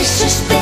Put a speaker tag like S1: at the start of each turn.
S1: It's just.